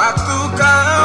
Batucar